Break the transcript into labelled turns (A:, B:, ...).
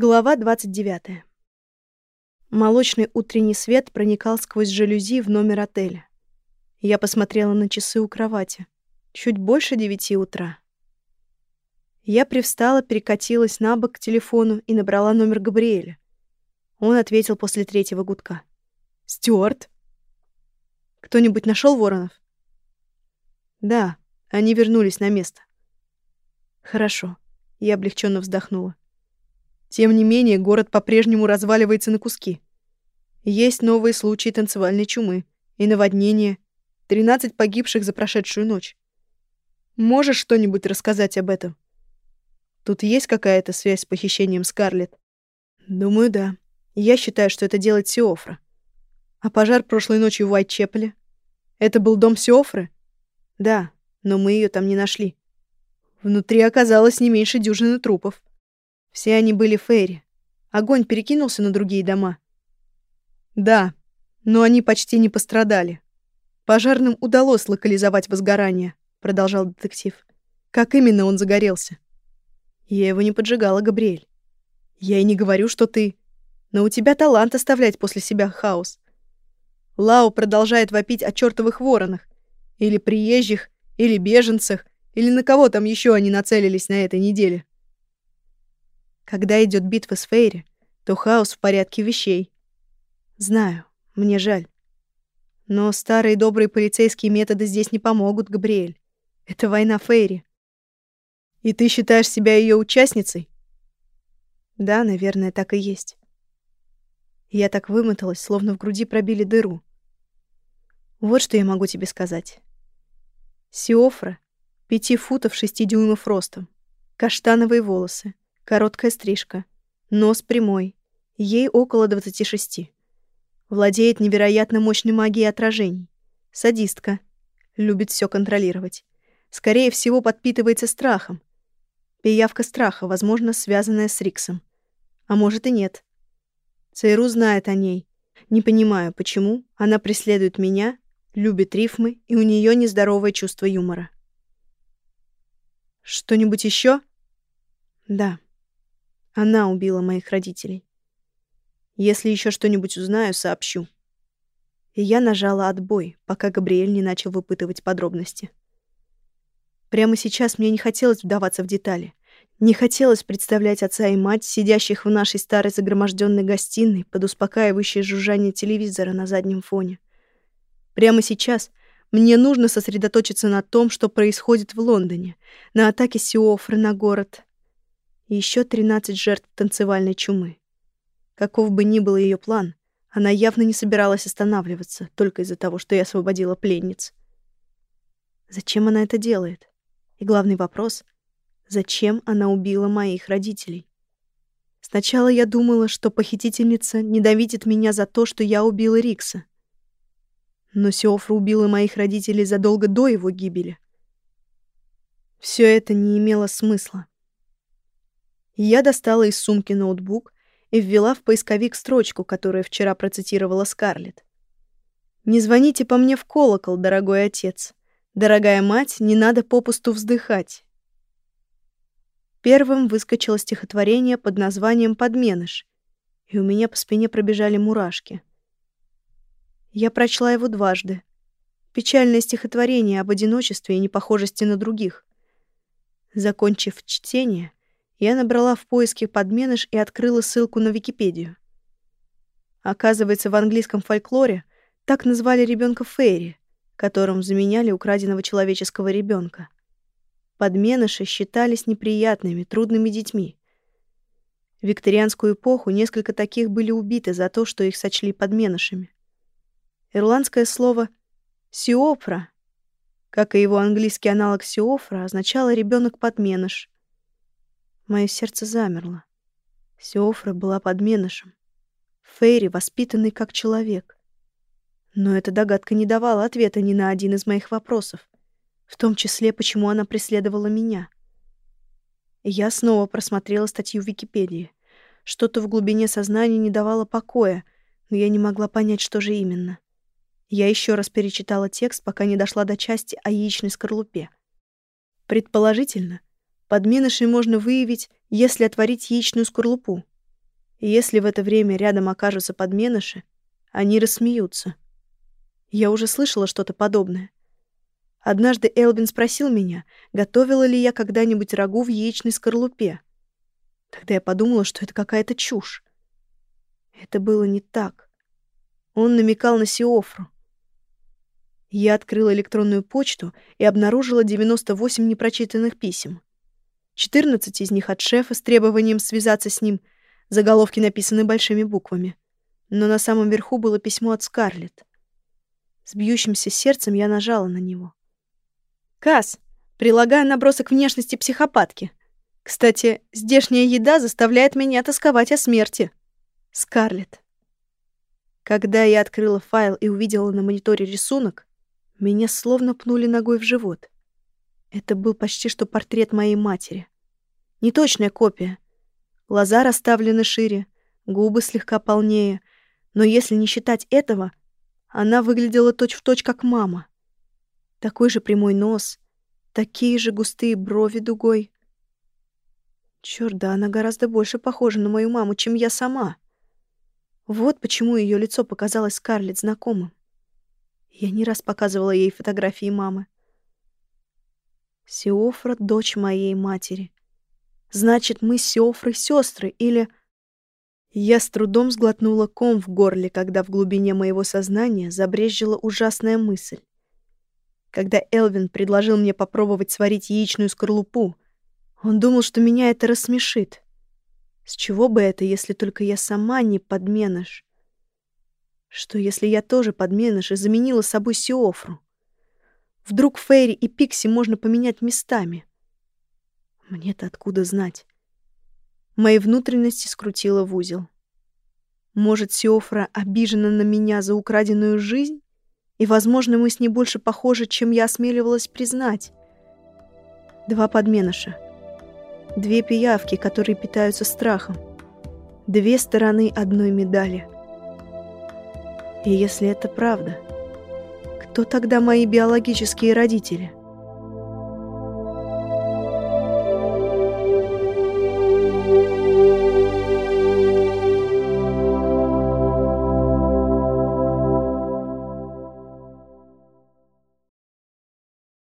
A: Глава 29. Молочный утренний свет проникал сквозь жалюзи в номер отеля. Я посмотрела на часы у кровати. Чуть больше девяти утра. Я привстала, перекатилась на бок к телефону и набрала номер Габриэля. Он ответил после третьего гудка. «Стюарт?» «Кто-нибудь нашел Воронов?» «Да, они вернулись на место». «Хорошо». Я облегченно вздохнула. Тем не менее, город по-прежнему разваливается на куски. Есть новые случаи танцевальной чумы и наводнения, 13 погибших за прошедшую ночь. Можешь что-нибудь рассказать об этом? Тут есть какая-то связь с похищением Скарлетт? Думаю, да. Я считаю, что это делает Сиофра. А пожар прошлой ночью в Уайтчепеле? Это был дом Сиофры? Да, но мы ее там не нашли. Внутри оказалось не меньше дюжины трупов. Все они были фейри. Огонь перекинулся на другие дома. Да, но они почти не пострадали. Пожарным удалось локализовать возгорание, продолжал детектив. Как именно он загорелся? Я его не поджигала, Габриэль. Я и не говорю, что ты. Но у тебя талант оставлять после себя хаос. Лао продолжает вопить о чертовых воронах. Или приезжих, или беженцах, или на кого там еще они нацелились на этой неделе. Когда идет битва с Фейри, то хаос в порядке вещей. Знаю, мне жаль. Но старые добрые полицейские методы здесь не помогут, Габриэль. Это война Фейри. И ты считаешь себя ее участницей? Да, наверное, так и есть. Я так вымоталась, словно в груди пробили дыру. Вот что я могу тебе сказать. Сиофра — пяти футов шести дюймов ростом, каштановые волосы, Короткая стрижка. Нос прямой. Ей около 26. Владеет невероятно мощной магией отражений. Садистка. Любит все контролировать. Скорее всего, подпитывается страхом. Пиявка страха, возможно, связанная с Риксом. А может и нет. ЦРУ знает о ней. Не понимаю, почему она преследует меня, любит рифмы, и у нее нездоровое чувство юмора. Что-нибудь еще? Да. Она убила моих родителей. Если еще что-нибудь узнаю, сообщу. И я нажала отбой, пока Габриэль не начал выпытывать подробности. Прямо сейчас мне не хотелось вдаваться в детали. Не хотелось представлять отца и мать, сидящих в нашей старой загроможденной гостиной под успокаивающее жужжание телевизора на заднем фоне. Прямо сейчас мне нужно сосредоточиться на том, что происходит в Лондоне, на атаке Сиофры на город, и еще 13 жертв танцевальной чумы. Каков бы ни был ее план, она явно не собиралась останавливаться только из-за того, что я освободила пленниц. Зачем она это делает? И главный вопрос — зачем она убила моих родителей? Сначала я думала, что похитительница ненавидит меня за то, что я убила Рикса. Но Сиофра убила моих родителей задолго до его гибели. Все это не имело смысла. Я достала из сумки ноутбук и ввела в поисковик строчку, которую вчера процитировала Скарлетт. «Не звоните по мне в колокол, дорогой отец. Дорогая мать, не надо попусту вздыхать». Первым выскочило стихотворение под названием «Подменыш», и у меня по спине пробежали мурашки. Я прочла его дважды. Печальное стихотворение об одиночестве и непохожести на других. Закончив чтение, я набрала в поиске подменыш и открыла ссылку на Википедию. Оказывается, в английском фольклоре так назвали ребенка Фейри, которым заменяли украденного человеческого ребенка. Подменыши считались неприятными, трудными детьми. В викторианскую эпоху несколько таких были убиты за то, что их сочли подменышами. Ирландское слово «сиопра», как и его английский аналог «сиофра», означало «ребенок-подменыш», Мое сердце замерло. Сеофра была подменышем. Фейри, воспитанный как человек. Но эта догадка не давала ответа ни на один из моих вопросов, в том числе, почему она преследовала меня. Я снова просмотрела статью в Википедии. Что-то в глубине сознания не давало покоя, но я не могла понять, что же именно. Я еще раз перечитала текст, пока не дошла до части о яичной скорлупе. Предположительно, Подменышей можно выявить, если отварить яичную скорлупу. И если в это время рядом окажутся подменыши, они рассмеются. Я уже слышала что-то подобное. Однажды Элвин спросил меня, готовила ли я когда-нибудь рагу в яичной скорлупе. Тогда я подумала, что это какая-то чушь. Это было не так. Он намекал на Сиофру. Я открыла электронную почту и обнаружила 98 непрочитанных писем. 14 из них от шефа с требованием связаться с ним. Заголовки написаны большими буквами. Но на самом верху было письмо от Скарлетт. С бьющимся сердцем я нажала на него. «Касс, прилагаю набросок внешности психопатки. Кстати, здешняя еда заставляет меня тосковать о смерти. Скарлетт». Когда я открыла файл и увидела на мониторе рисунок, меня словно пнули ногой в живот. Это был почти что портрет моей матери. Неточная копия. Глаза расставлены шире, губы слегка полнее, но если не считать этого, она выглядела точь-в-точь, точь, как мама. Такой же прямой нос, такие же густые брови дугой. Чёрт, да она гораздо больше похожа на мою маму, чем я сама. Вот почему ее лицо показалось Скарлетт знакомым. Я не раз показывала ей фотографии мамы. Сиофра — дочь моей матери. Значит, мы с сестры или... Я с трудом сглотнула ком в горле, когда в глубине моего сознания забрезжила ужасная мысль. Когда Элвин предложил мне попробовать сварить яичную скорлупу, он думал, что меня это рассмешит. С чего бы это, если только я сама не подменыш? Что, если я тоже подменыш и заменила собой Сиофру? Вдруг Фейри и Пикси можно поменять местами? Мне-то откуда знать? Мои внутренности скрутило в узел. Может, Сиофра обижена на меня за украденную жизнь? И, возможно, мы с ней больше похожи, чем я осмеливалась признать. Два подменыша. Две пиявки, которые питаются страхом. Две стороны одной медали — и если это правда, кто тогда мои биологические родители?